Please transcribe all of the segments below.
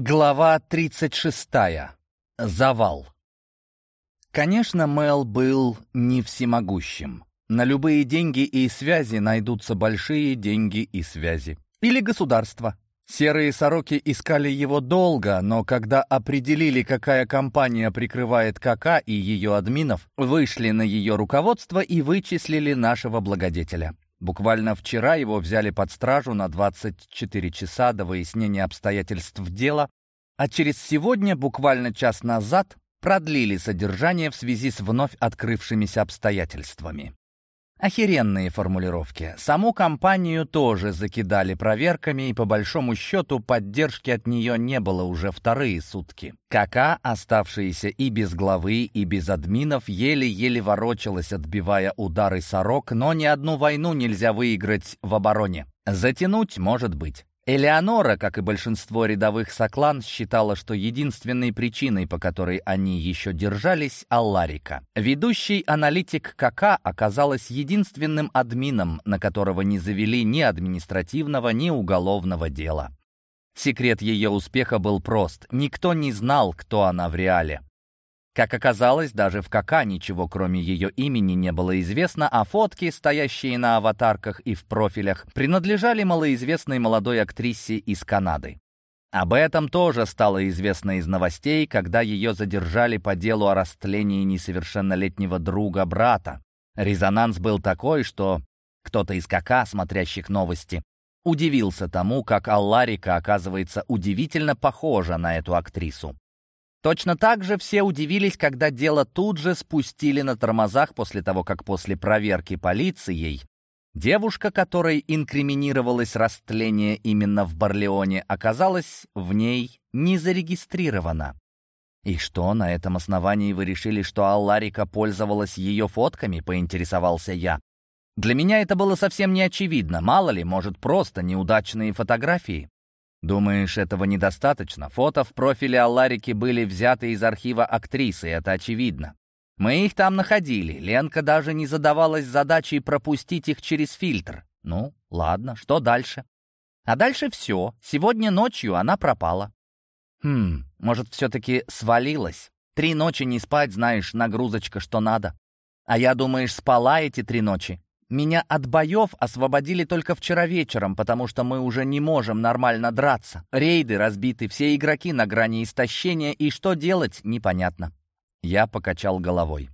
Глава 36. Завал. Конечно, Мел был не всемогущим. На любые деньги и связи найдутся большие деньги и связи. Или государство. Серые сороки искали его долго, но когда определили, какая компания прикрывает КК и ее админов, вышли на ее руководство и вычислили нашего благодетеля. Буквально вчера его взяли под стражу на 24 часа до выяснения обстоятельств дела, а через сегодня, буквально час назад, продлили содержание в связи с вновь открывшимися обстоятельствами. Охеренные формулировки. Саму компанию тоже закидали проверками, и по большому счету поддержки от нее не было уже вторые сутки. КК, оставшиеся и без главы, и без админов, еле-еле ворочалась, отбивая удары сорок, но ни одну войну нельзя выиграть в обороне. Затянуть может быть. Элеонора, как и большинство рядовых соклан, считала, что единственной причиной, по которой они еще держались, Алларика. Ведущий аналитик КК оказалась единственным админом, на которого не завели ни административного, ни уголовного дела. Секрет ее успеха был прост. Никто не знал, кто она в реале. Как оказалось, даже в КК ничего кроме ее имени не было известно, а фотки, стоящие на аватарках и в профилях, принадлежали малоизвестной молодой актрисе из Канады. Об этом тоже стало известно из новостей, когда ее задержали по делу о растлении несовершеннолетнего друга-брата. Резонанс был такой, что кто-то из КК, смотрящих новости, удивился тому, как Алларика оказывается удивительно похожа на эту актрису. Точно так же все удивились, когда дело тут же спустили на тормозах после того, как после проверки полицией девушка, которой инкриминировалось растление именно в Барлеоне, оказалась в ней не зарегистрирована. «И что, на этом основании вы решили, что Алларика пользовалась ее фотками?» — поинтересовался я. Для меня это было совсем не очевидно. Мало ли, может, просто неудачные фотографии. Думаешь, этого недостаточно? Фото в профиле Алларики были взяты из архива актрисы, это очевидно. Мы их там находили. Ленка даже не задавалась задачей пропустить их через фильтр. Ну, ладно, что дальше? А дальше все. Сегодня ночью она пропала. Хм, может, все-таки свалилась? Три ночи не спать, знаешь, нагрузочка, что надо. А я, думаешь, спала эти три ночи? Меня от боев освободили только вчера вечером, потому что мы уже не можем нормально драться. Рейды разбиты, все игроки на грани истощения, и что делать, непонятно. Я покачал головой.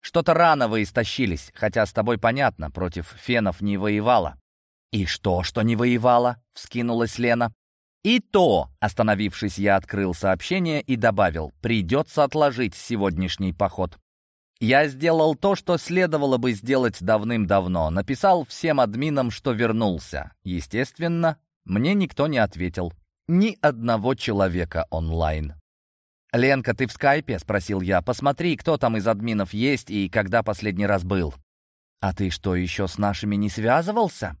Что-то рано вы истощились, хотя с тобой понятно, против фенов не воевала. «И что, что не воевала?» — вскинулась Лена. «И то!» — остановившись, я открыл сообщение и добавил, «придется отложить сегодняшний поход». Я сделал то, что следовало бы сделать давным-давно. Написал всем админам, что вернулся. Естественно, мне никто не ответил. Ни одного человека онлайн. «Ленка, ты в скайпе?» — спросил я. «Посмотри, кто там из админов есть и когда последний раз был». «А ты что, еще с нашими не связывался?»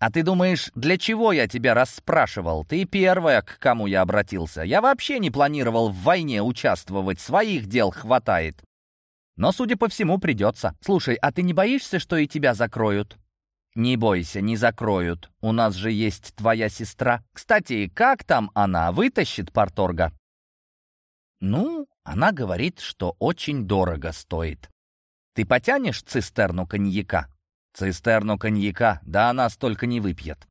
«А ты думаешь, для чего я тебя расспрашивал? Ты первая, к кому я обратился. Я вообще не планировал в войне участвовать, своих дел хватает. Но, судя по всему, придется. Слушай, а ты не боишься, что и тебя закроют? Не бойся, не закроют. У нас же есть твоя сестра. Кстати, как там она? Вытащит порторга? Ну, она говорит, что очень дорого стоит. Ты потянешь цистерну коньяка? Цистерну коньяка? Да она столько не выпьет.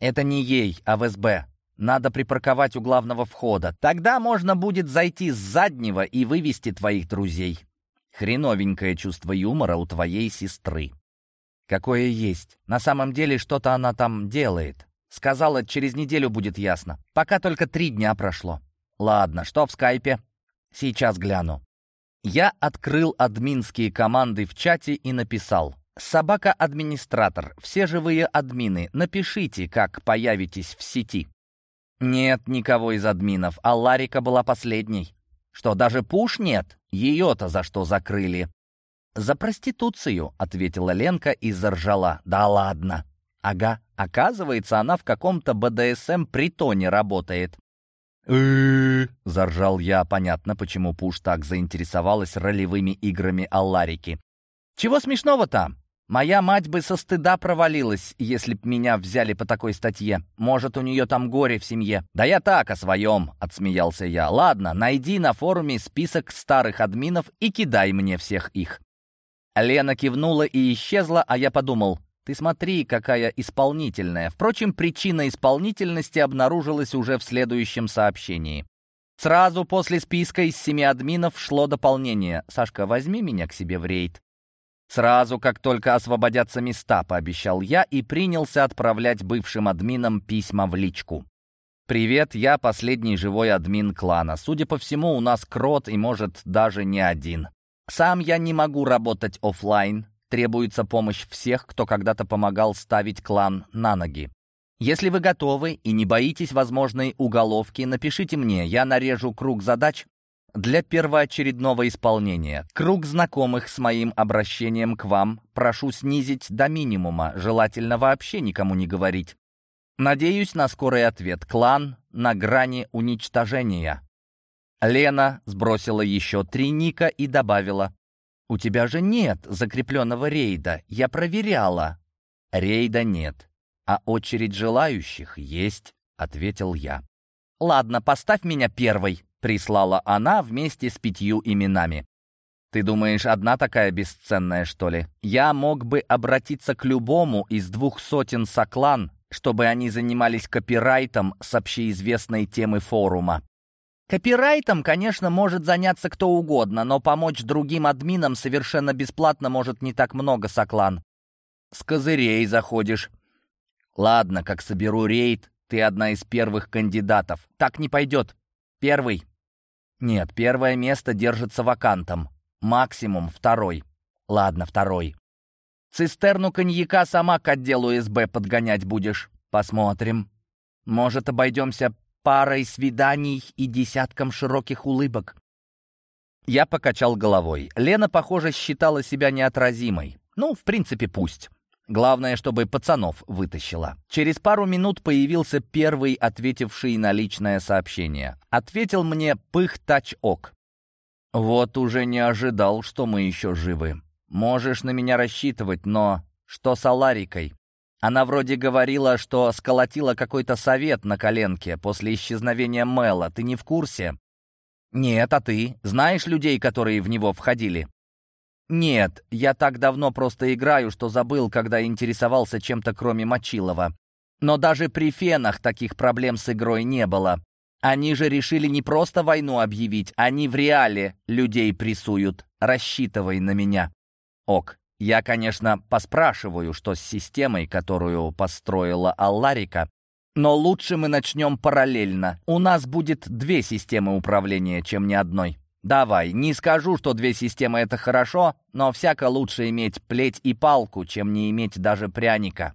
Это не ей, а в СБ. Надо припарковать у главного входа. Тогда можно будет зайти с заднего и вывести твоих друзей. Хреновенькое чувство юмора у твоей сестры. Какое есть. На самом деле что-то она там делает. Сказала, через неделю будет ясно. Пока только три дня прошло. Ладно, что в скайпе? Сейчас гляну. Я открыл админские команды в чате и написал. «Собака-администратор, все живые админы, напишите, как появитесь в сети». Нет никого из админов, а Ларика была последней. Что, даже пуш нет? Ее-то за что закрыли?» «За проституцию», — ответила Ленка и заржала. «Да ладно». «Ага, оказывается, она в каком-то БДСМ-притоне работает». «Э-э-э», заржал я, понятно, почему Пуш так заинтересовалась ролевыми играми Алларики. «Чего смешного там? Моя мать бы со стыда провалилась, если б меня взяли по такой статье. Может, у нее там горе в семье. Да я так о своем, отсмеялся я. Ладно, найди на форуме список старых админов и кидай мне всех их. Лена кивнула и исчезла, а я подумал, ты смотри, какая исполнительная. Впрочем, причина исполнительности обнаружилась уже в следующем сообщении. Сразу после списка из семи админов шло дополнение. «Сашка, возьми меня к себе в рейд». Сразу, как только освободятся места, пообещал я и принялся отправлять бывшим админам письма в личку. «Привет, я последний живой админ клана. Судя по всему, у нас крот и, может, даже не один. Сам я не могу работать офлайн. Требуется помощь всех, кто когда-то помогал ставить клан на ноги. Если вы готовы и не боитесь возможной уголовки, напишите мне, я нарежу круг задач для первоочередного исполнения. Круг знакомых с моим обращением к вам прошу снизить до минимума, желательно вообще никому не говорить. Надеюсь на скорый ответ. Клан на грани уничтожения. Лена сбросила еще три ника и добавила. «У тебя же нет закрепленного рейда. Я проверяла». «Рейда нет, а очередь желающих есть», — ответил я. «Ладно, поставь меня первой», прислала она вместе с пятью именами. «Ты думаешь, одна такая бесценная, что ли? Я мог бы обратиться к любому из двух сотен соклан, чтобы они занимались копирайтом с общеизвестной темы форума. Копирайтом, конечно, может заняться кто угодно, но помочь другим админам совершенно бесплатно может не так много соклан. С козырей заходишь. Ладно, как соберу рейд, ты одна из первых кандидатов. Так не пойдет. Первый. Нет, первое место держится вакантом. Максимум второй. Ладно, второй. Цистерну коньяка сама к отделу СБ подгонять будешь. Посмотрим. Может, обойдемся парой свиданий и десятком широких улыбок. Я покачал головой. Лена, похоже, считала себя неотразимой. Ну, в принципе, пусть. Главное, чтобы пацанов вытащила. Через пару минут появился первый, ответивший на личное сообщение. Ответил мне пых-тач-ок. «Вот уже не ожидал, что мы еще живы. Можешь на меня рассчитывать, но что с Аларикой? Она вроде говорила, что сколотила какой-то совет на коленке после исчезновения Мэла. Ты не в курсе?» «Нет, а ты? Знаешь людей, которые в него входили?» «Нет, я так давно просто играю, что забыл, когда интересовался чем-то кроме Мочилова. Но даже при фенах таких проблем с игрой не было. Они же решили не просто войну объявить, они в реале людей прессуют. Рассчитывай на меня». «Ок, я, конечно, поспрашиваю, что с системой, которую построила Алларика, но лучше мы начнем параллельно. У нас будет две системы управления, чем ни одной». Давай, не скажу, что две системы — это хорошо, но всяко лучше иметь плеть и палку, чем не иметь даже пряника.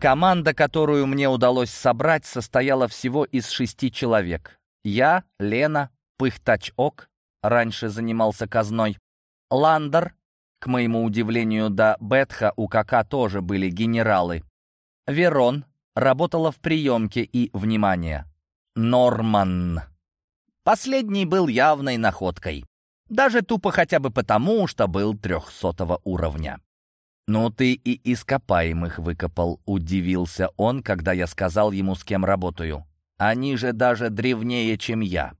Команда, которую мне удалось собрать, состояла всего из шести человек. Я, Лена, Пыхтач-Ок, раньше занимался казной, Ландер, к моему удивлению, до Бетха у Кака тоже были генералы. Верон работала в приемке и, внимание, Норман. Последний был явной находкой. Даже тупо хотя бы потому, что был трехсотого уровня. «Ну ты и ископаемых выкопал», — удивился он, когда я сказал ему, с кем работаю. «Они же даже древнее, чем я».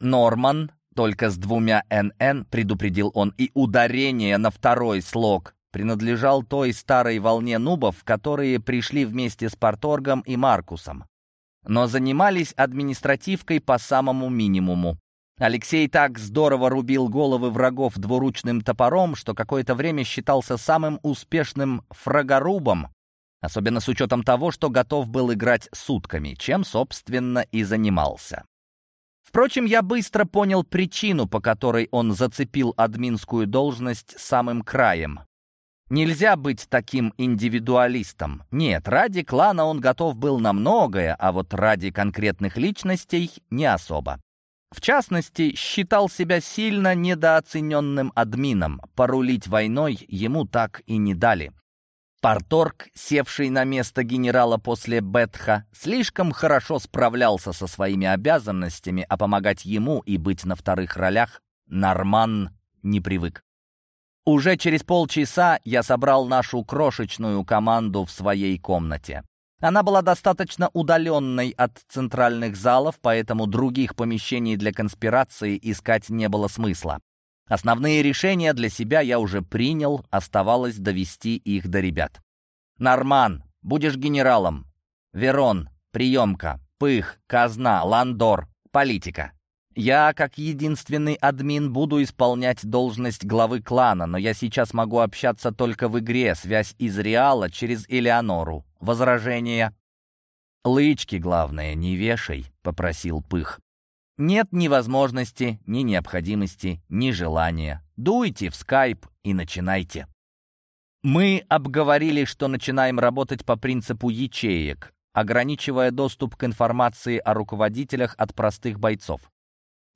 Норман только с двумя «НН», предупредил он, и ударение на второй слог принадлежал той старой волне нубов, которые пришли вместе с Порторгом и Маркусом. Но занимались административкой по самому минимуму. Алексей так здорово рубил головы врагов двуручным топором, что какое-то время считался самым успешным фрагорубом, особенно с учетом того, что готов был играть сутками, чем, собственно, и занимался. Впрочем, я быстро понял причину, по которой он зацепил админскую должность самым краем. Нельзя быть таким индивидуалистом. Нет, ради клана он готов был на многое, а вот ради конкретных личностей не особо. В частности, считал себя сильно недооцененным админом. Порулить войной ему так и не дали. Парторг, севший на место генерала после Бетха, слишком хорошо справлялся со своими обязанностями, а помогать ему и быть на вторых ролях Норман не привык. Уже через полчаса я собрал нашу крошечную команду в своей комнате. Она была достаточно удаленной от центральных залов, поэтому других помещений для конспирации искать не было смысла. Основные решения для себя я уже принял, оставалось довести их до ребят. «Норман, будешь генералом. Верон, приемка. Пых, казна, ландор, политика. Я, как единственный админ, буду исполнять должность главы клана, но я сейчас могу общаться только в игре, связь из Реала через Элеонору. Возражения?» «Лычки, главное, не вешай», — попросил Пых. Нет ни возможности, ни необходимости, ни желания. Дуйте в скайп и начинайте. Мы обговорили, что начинаем работать по принципу ячеек, ограничивая доступ к информации о руководителях от простых бойцов.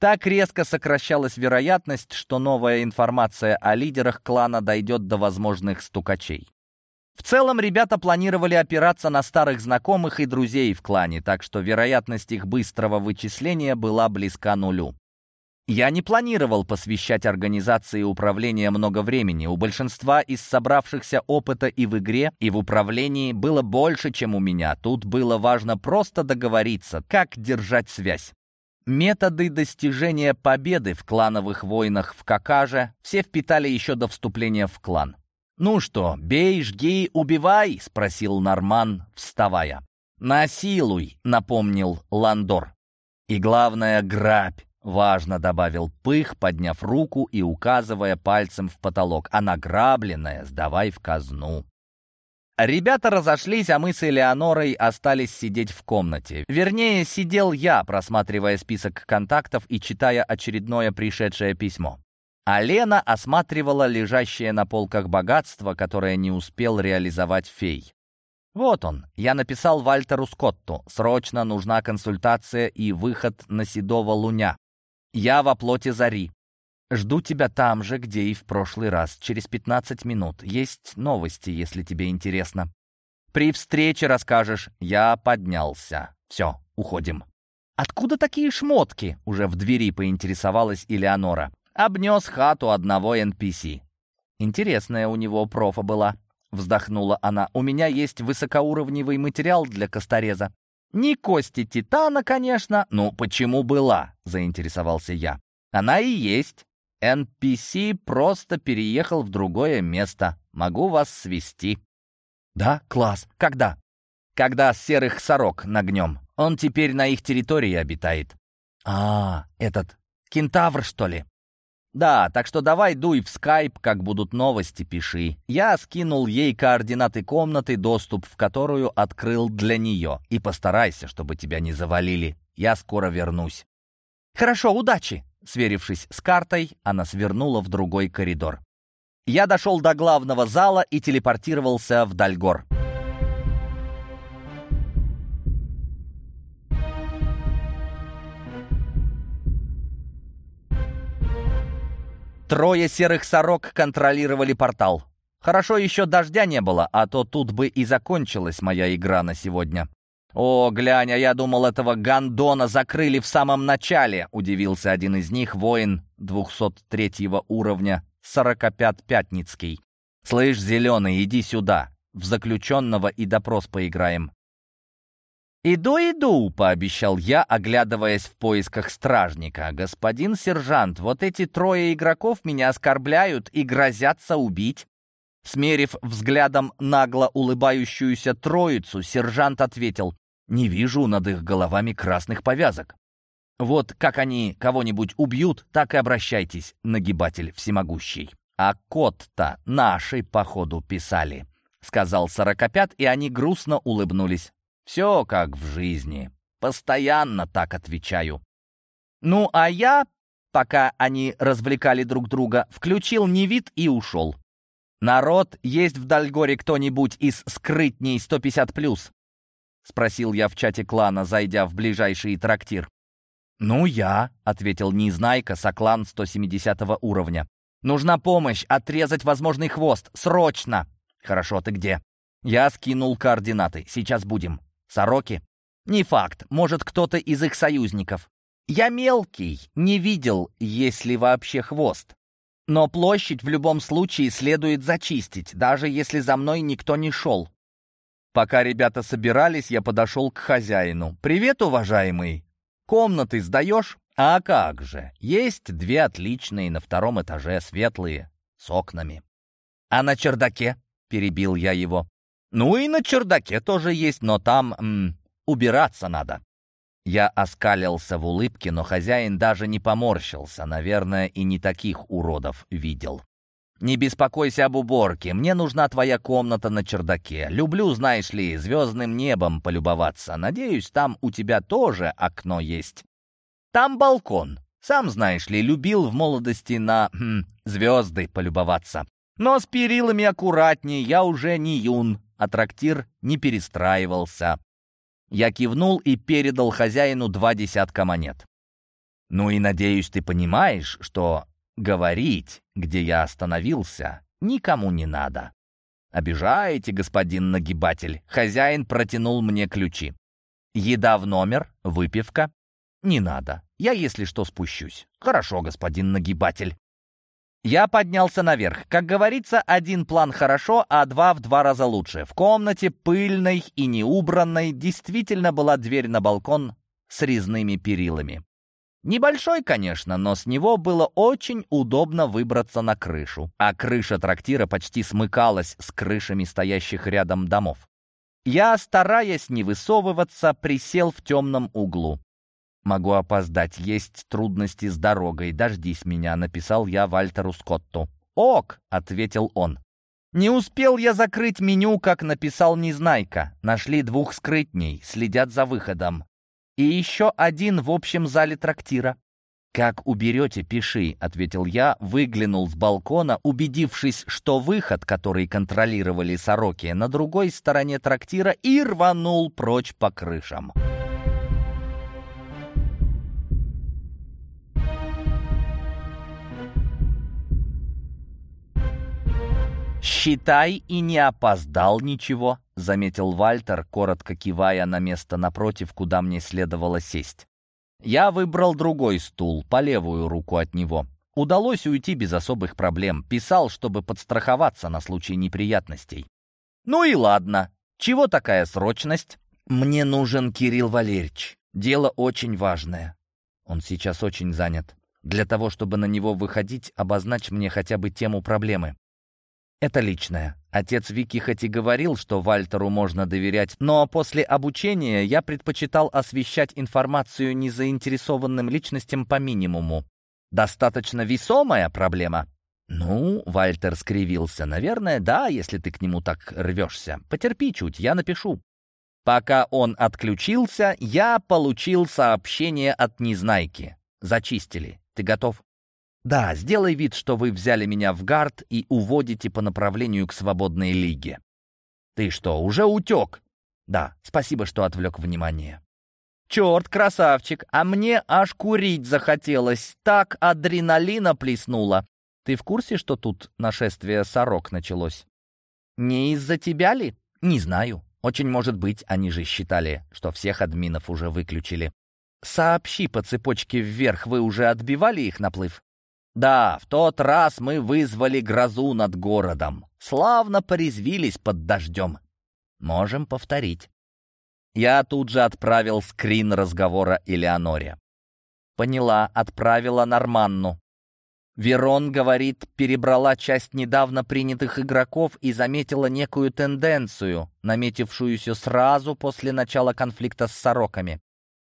Так резко сокращалась вероятность, что новая информация о лидерах клана дойдет до возможных стукачей. В целом, ребята планировали опираться на старых знакомых и друзей в клане, так что вероятность их быстрого вычисления была близка нулю. Я не планировал посвящать организации управления много времени. У большинства из собравшихся опыта и в игре, и в управлении было больше, чем у меня. Тут было важно просто договориться, как держать связь. Методы достижения победы в клановых войнах в Какаже все впитали еще до вступления в клан. «Ну что, бей, жги, убивай?» — спросил Норман, вставая. «Насилуй», — напомнил Ландор. «И главное, грабь», — важно добавил Пых, подняв руку и указывая пальцем в потолок. «А награбленное сдавай в казну». Ребята разошлись, а мы с Элеонорой остались сидеть в комнате. Вернее, сидел я, просматривая список контактов и читая очередное пришедшее письмо а Лена осматривала лежащее на полках богатство, которое не успел реализовать фей. Вот он. Я написал Вальтеру Скотту. Срочно нужна консультация и выход на седого луня. Я во плоти зари. Жду тебя там же, где и в прошлый раз, через 15 минут. Есть новости, если тебе интересно. При встрече расскажешь. Я поднялся. Все, уходим. «Откуда такие шмотки?» — уже в двери поинтересовалась Элеонора. Обнес хату одного NPC. Интересная у него профа была. Вздохнула она. У меня есть высокоуровневый материал для костореза. Не кости титана, конечно. Ну, почему была? Заинтересовался я. Она и есть. NPC просто переехал в другое место. Могу вас свести. Да, класс. Когда? Когда серых сорок нагнем. Он теперь на их территории обитает. А, этот кентавр, что ли? «Да, так что давай дуй в скайп, как будут новости, пиши». Я скинул ей координаты комнаты, доступ в которую открыл для нее. И постарайся, чтобы тебя не завалили. Я скоро вернусь. «Хорошо, удачи!» Сверившись с картой, она свернула в другой коридор. Я дошел до главного зала и телепортировался в Дальгор. Трое серых сорок контролировали портал. Хорошо еще дождя не было, а то тут бы и закончилась моя игра на сегодня. «О, глянь, а я думал, этого гандона закрыли в самом начале», — удивился один из них, воин 203 уровня, 45 Пятницкий. «Слышь, зеленый, иди сюда, в заключенного и допрос поиграем». «Иду, иду», — пообещал я, оглядываясь в поисках стражника. «Господин сержант, вот эти трое игроков меня оскорбляют и грозятся убить». Смерив взглядом нагло улыбающуюся троицу, сержант ответил, «Не вижу над их головами красных повязок». «Вот как они кого-нибудь убьют, так и обращайтесь, нагибатель всемогущий». «А кот-то наши, походу, писали», — сказал сорокопят, и они грустно улыбнулись. Все как в жизни. Постоянно так отвечаю. Ну, а я, пока они развлекали друг друга, включил невид и ушел. «Народ, есть в Дальгоре кто-нибудь из скрытней 150+,» — спросил я в чате клана, зайдя в ближайший трактир. «Ну, я», — ответил Незнайка, соклан 170 уровня. «Нужна помощь, отрезать возможный хвост, срочно!» «Хорошо, ты где?» Я скинул координаты. Сейчас будем. Сороки? Не факт. Может, кто-то из их союзников. Я мелкий, не видел, есть ли вообще хвост. Но площадь в любом случае следует зачистить, даже если за мной никто не шел. Пока ребята собирались, я подошел к хозяину. «Привет, уважаемый! Комнаты сдаешь?» «А как же! Есть две отличные на втором этаже, светлые, с окнами». «А на чердаке?» — перебил я его. «Ну и на чердаке тоже есть, но там м, убираться надо». Я оскалился в улыбке, но хозяин даже не поморщился, наверное, и не таких уродов видел. «Не беспокойся об уборке, мне нужна твоя комната на чердаке. Люблю, знаешь ли, звездным небом полюбоваться. Надеюсь, там у тебя тоже окно есть. Там балкон. Сам, знаешь ли, любил в молодости на хм, звезды полюбоваться. Но с перилами аккуратнее, я уже не юн, а трактир не перестраивался. Я кивнул и передал хозяину два десятка монет. «Ну и надеюсь, ты понимаешь, что говорить, где я остановился, никому не надо». «Обижаете, господин нагибатель?» Хозяин протянул мне ключи. «Еда в номер, выпивка?» «Не надо. Я, если что, спущусь». «Хорошо, господин нагибатель». Я поднялся наверх. Как говорится, один план хорошо, а два в два раза лучше. В комнате, пыльной и неубранной, действительно была дверь на балкон с резными перилами. Небольшой, конечно, но с него было очень удобно выбраться на крышу. А крыша трактира почти смыкалась с крышами стоящих рядом домов. Я, стараясь не высовываться, присел в темном углу. «Могу опоздать, есть трудности с дорогой, дождись меня», — написал я Вальтеру Скотту. «Ок», — ответил он. Не успел я закрыть меню, как написал Незнайка. Нашли двух скрытней, следят за выходом. И еще один в общем зале трактира. «Как уберете, пиши», — ответил я, выглянул с балкона, убедившись, что выход, который контролировали сороки, на другой стороне трактира и рванул прочь по крышам. «Считай, и не опоздал ничего», — заметил Вальтер, коротко кивая на место напротив, куда мне следовало сесть. Я выбрал другой стул, по левую руку от него. Удалось уйти без особых проблем. Писал, чтобы подстраховаться на случай неприятностей. «Ну и ладно. Чего такая срочность?» «Мне нужен Кирилл Валерьевич. Дело очень важное. Он сейчас очень занят. Для того, чтобы на него выходить, обозначь мне хотя бы тему проблемы. Это личное. Отец Вики хоть и говорил, что Вальтеру можно доверять, но после обучения я предпочитал освещать информацию незаинтересованным личностям по минимуму. Достаточно весомая проблема? Ну, Вальтер скривился. Наверное, да, если ты к нему так рвешься. Потерпи чуть, я напишу. Пока он отключился, я получил сообщение от Незнайки. Зачистили. Ты готов? Да, сделай вид, что вы взяли меня в гард и уводите по направлению к свободной лиге. Ты что, уже утек? Да, спасибо, что отвлек внимание. Черт, красавчик, а мне аж курить захотелось. Так адреналина плеснула. Ты в курсе, что тут нашествие сорок началось? Не из-за тебя ли? Не знаю. Очень может быть, они же считали, что всех админов уже выключили. Сообщи по цепочке вверх, вы уже отбивали их наплыв? Да, в тот раз мы вызвали грозу над городом. Славно порезвились под дождем. Можем повторить. Я тут же отправил скрин разговора Элеоноре. Поняла, отправила Норманну. Верон, говорит, перебрала часть недавно принятых игроков и заметила некую тенденцию, наметившуюся сразу после начала конфликта с сороками.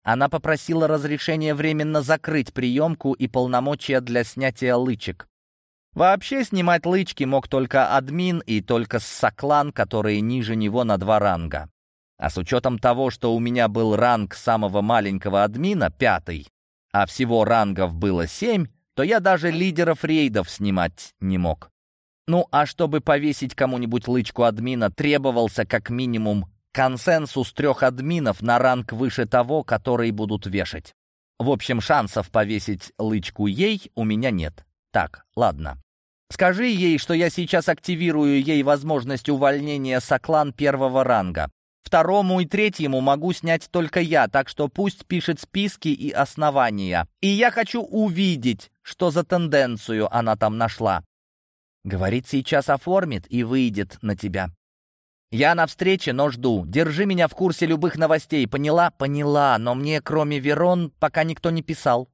Она попросила разрешения временно закрыть приемку и полномочия для снятия лычек. Вообще снимать лычки мог только админ и только соклан, которые ниже него на два ранга. А с учетом того, что у меня был ранг самого маленького админа, пятый, а всего рангов было семь, то я даже лидеров рейдов снимать не мог. Ну а чтобы повесить кому-нибудь лычку админа, требовался как минимум Консенсус трех админов на ранг выше того, который будут вешать. В общем, шансов повесить лычку ей у меня нет. Так, ладно. Скажи ей, что я сейчас активирую ей возможность увольнения соклан первого ранга. Второму и третьему могу снять только я, так что пусть пишет списки и основания. И я хочу увидеть, что за тенденцию она там нашла. Говорит, сейчас оформит и выйдет на тебя. Я на встрече, но жду. Держи меня в курсе любых новостей. Поняла? Поняла, но мне, кроме Верон, пока никто не писал.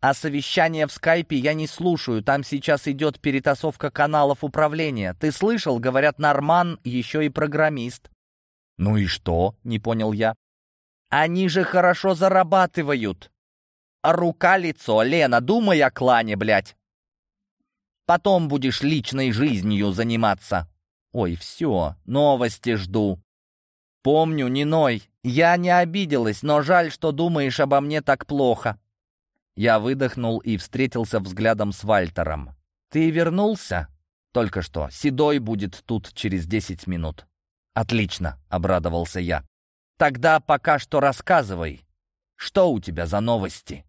А совещание в скайпе я не слушаю. Там сейчас идет перетасовка каналов управления. Ты слышал? Говорят, Норман еще и программист. «Ну и что?» — не понял я. «Они же хорошо зарабатывают!» «А рука-лицо, Лена, думай о клане, блядь!» «Потом будешь личной жизнью заниматься!» «Ой, все, новости жду!» «Помню, не ной, я не обиделась, но жаль, что думаешь обо мне так плохо!» Я выдохнул и встретился взглядом с Вальтером. «Ты вернулся?» «Только что. Седой будет тут через десять минут». «Отлично», — обрадовался я. «Тогда пока что рассказывай, что у тебя за новости?»